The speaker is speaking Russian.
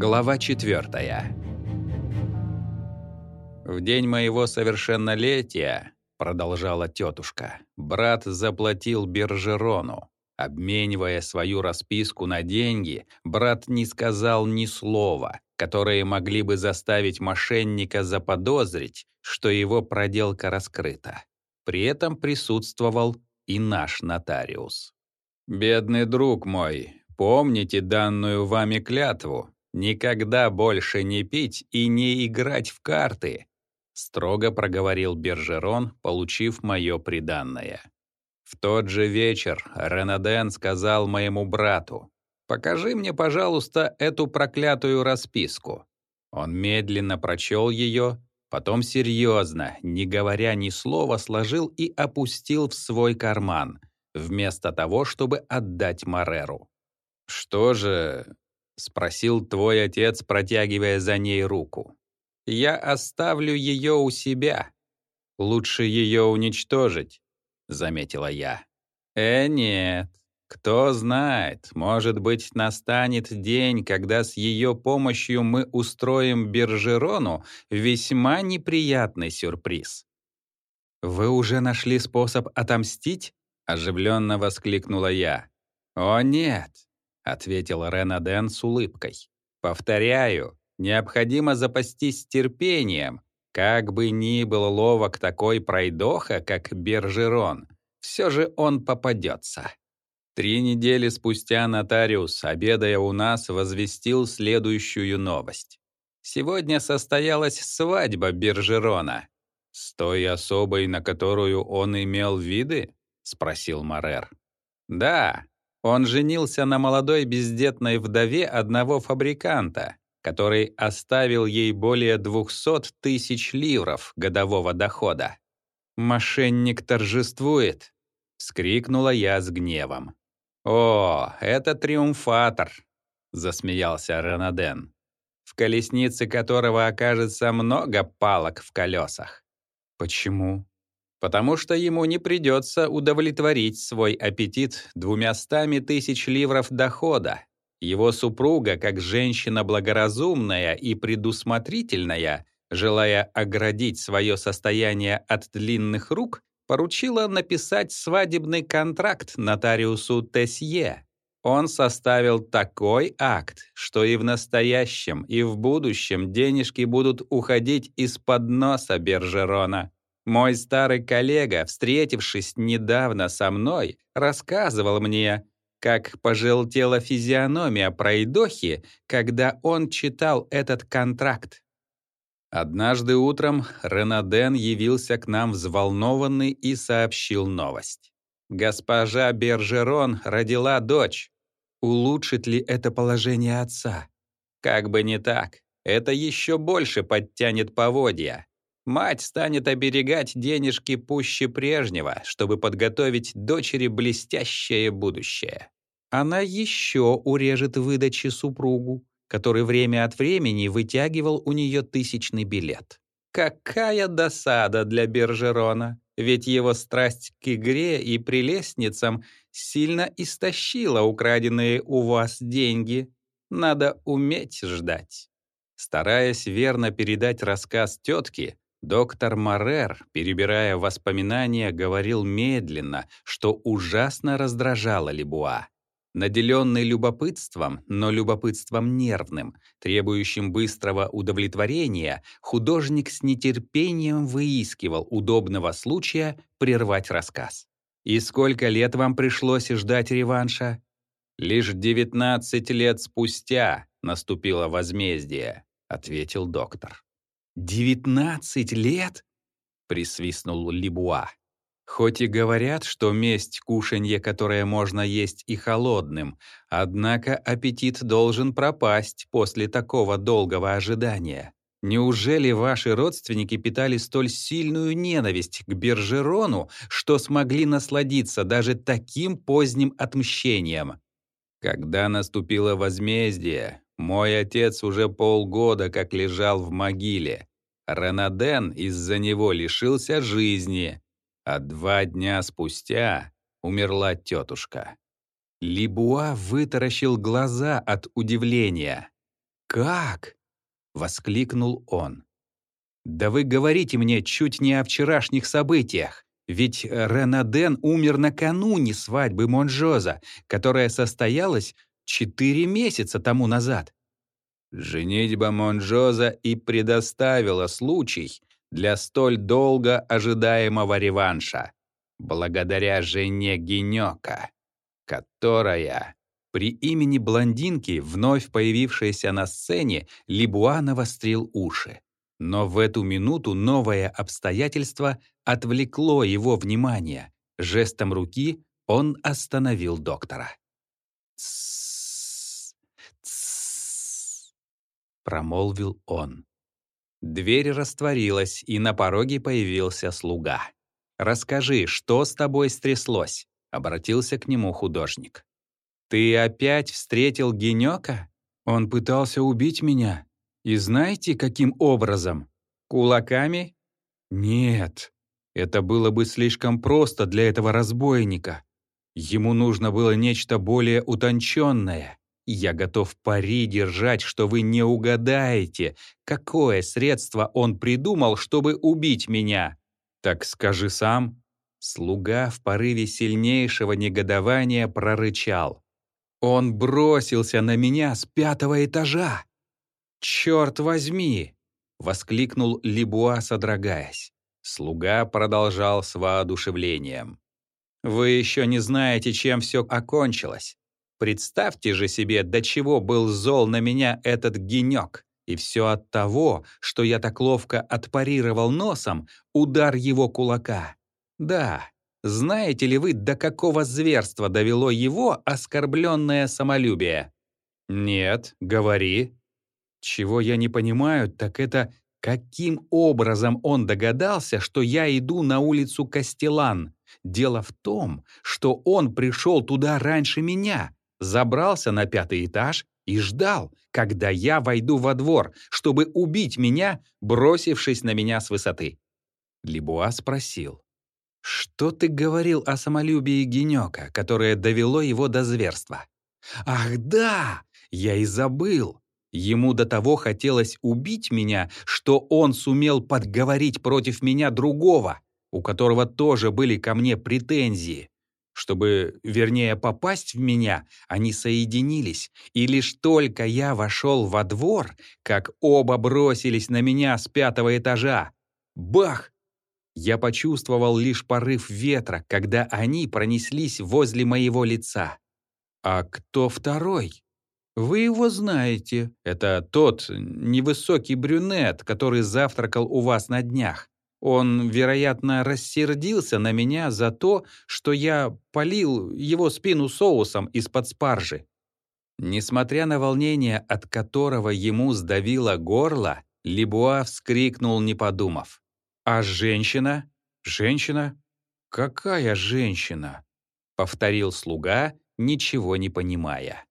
Глава 4. В день моего совершеннолетия, продолжала тетушка, брат заплатил Бержерону. Обменивая свою расписку на деньги, брат не сказал ни слова, которые могли бы заставить мошенника заподозрить, что его проделка раскрыта. При этом присутствовал и наш нотариус. «Бедный друг мой, помните данную вами клятву никогда больше не пить и не играть в карты», строго проговорил Бержерон, получив мое приданное. В тот же вечер Ренаден сказал моему брату, «Покажи мне, пожалуйста, эту проклятую расписку». Он медленно прочел ее, потом серьезно, не говоря ни слова, сложил и опустил в свой карман, вместо того, чтобы отдать Мареру. «Что же...» — спросил твой отец, протягивая за ней руку. «Я оставлю ее у себя. Лучше ее уничтожить», — заметила я. «Э, нет. Кто знает, может быть, настанет день, когда с ее помощью мы устроим Бержерону весьма неприятный сюрприз». «Вы уже нашли способ отомстить?» — оживленно воскликнула я. «О, нет», — ответил Ренаден с улыбкой. «Повторяю, необходимо запастись терпением. Как бы ни был ловок такой пройдоха, как Бержерон, все же он попадется». Три недели спустя нотариус, обедая у нас, возвестил следующую новость. Сегодня состоялась свадьба Бержерона. «С той особой, на которую он имел виды?» — спросил Марер. «Да, он женился на молодой бездетной вдове одного фабриканта, который оставил ей более 200 тысяч ливров годового дохода. «Мошенник торжествует!» — вскрикнула я с гневом. «О, это триумфатор!» — засмеялся Ренаден, в колеснице которого окажется много палок в колесах. «Почему?» «Потому что ему не придется удовлетворить свой аппетит двумястами тысяч ливров дохода. Его супруга, как женщина благоразумная и предусмотрительная, желая оградить свое состояние от длинных рук, поручила написать свадебный контракт нотариусу Тесье. Он составил такой акт, что и в настоящем, и в будущем денежки будут уходить из-под носа Бержерона. Мой старый коллега, встретившись недавно со мной, рассказывал мне, как пожелтела физиономия пройдохи, когда он читал этот контракт. Однажды утром Ренаден явился к нам взволнованный и сообщил новость. Госпожа Бержерон родила дочь. Улучшит ли это положение отца? Как бы не так. Это еще больше подтянет поводья. Мать станет оберегать денежки пуще прежнего, чтобы подготовить дочери блестящее будущее. Она еще урежет выдачи супругу, который время от времени вытягивал у нее тысячный билет. Какая досада для Бержерона, ведь его страсть к игре и прелестницам сильно истощила украденные у вас деньги. Надо уметь ждать. Стараясь верно передать рассказ тетки, доктор Марер, перебирая воспоминания, говорил медленно, что ужасно раздражало Лебуа. Наделенный любопытством, но любопытством нервным, требующим быстрого удовлетворения, художник с нетерпением выискивал удобного случая прервать рассказ. «И сколько лет вам пришлось ждать реванша?» «Лишь 19 лет спустя наступило возмездие», — ответил доктор. «Девятнадцать лет?» — присвистнул Либуа. Хоть и говорят, что месть — кушанье, которое можно есть и холодным, однако аппетит должен пропасть после такого долгого ожидания. Неужели ваши родственники питали столь сильную ненависть к Бержерону, что смогли насладиться даже таким поздним отмщением? Когда наступило возмездие, мой отец уже полгода как лежал в могиле. Ренаден из-за него лишился жизни, а два дня спустя умерла тетушка. Либуа вытаращил глаза от удивления. «Как?» — воскликнул он. «Да вы говорите мне чуть не о вчерашних событиях. Ведь Ренаден умер накануне свадьбы Монжоза, которая состоялась четыре месяца тому назад. Женитьба Монжоза и предоставила случай для столь долго ожидаемого реванша, благодаря жене Генёка, которая при имени блондинки, вновь появившейся на сцене, Либуа навострил уши. Но в эту минуту новое обстоятельство отвлекло его внимание. Жестом руки он остановил доктора. «Тссс, промолвил он. Дверь растворилась, и на пороге появился слуга. «Расскажи, что с тобой стряслось?» — обратился к нему художник. «Ты опять встретил Генёка? Он пытался убить меня. И знаете, каким образом? Кулаками? Нет, это было бы слишком просто для этого разбойника. Ему нужно было нечто более утонченное. Я готов пари держать, что вы не угадаете, какое средство он придумал, чтобы убить меня. Так скажи сам. Слуга в порыве сильнейшего негодования прорычал. Он бросился на меня с пятого этажа. «Черт возьми!» — воскликнул Либуа, содрогаясь. Слуга продолжал с воодушевлением. «Вы еще не знаете, чем все окончилось. Представьте же себе, до чего был зол на меня этот генек. И все от того, что я так ловко отпарировал носом удар его кулака. Да, знаете ли вы, до какого зверства довело его оскорбленное самолюбие? Нет, говори. Чего я не понимаю, так это каким образом он догадался, что я иду на улицу Кастелан. Дело в том, что он пришел туда раньше меня, забрался на пятый этаж и ждал, когда я войду во двор, чтобы убить меня, бросившись на меня с высоты. Либуа спросил. «Что ты говорил о самолюбии Генёка, которое довело его до зверства?» «Ах да! Я и забыл! Ему до того хотелось убить меня, что он сумел подговорить против меня другого, у которого тоже были ко мне претензии. Чтобы, вернее, попасть в меня, они соединились, и лишь только я вошел во двор, как оба бросились на меня с пятого этажа. Бах! Я почувствовал лишь порыв ветра, когда они пронеслись возле моего лица. А кто второй? Вы его знаете. Это тот невысокий брюнет, который завтракал у вас на днях. Он, вероятно, рассердился на меня за то, что я полил его спину соусом из-под спаржи. Несмотря на волнение, от которого ему сдавило горло, Лебуа вскрикнул, не подумав. «А женщина? Женщина? Какая женщина?» — повторил слуга, ничего не понимая.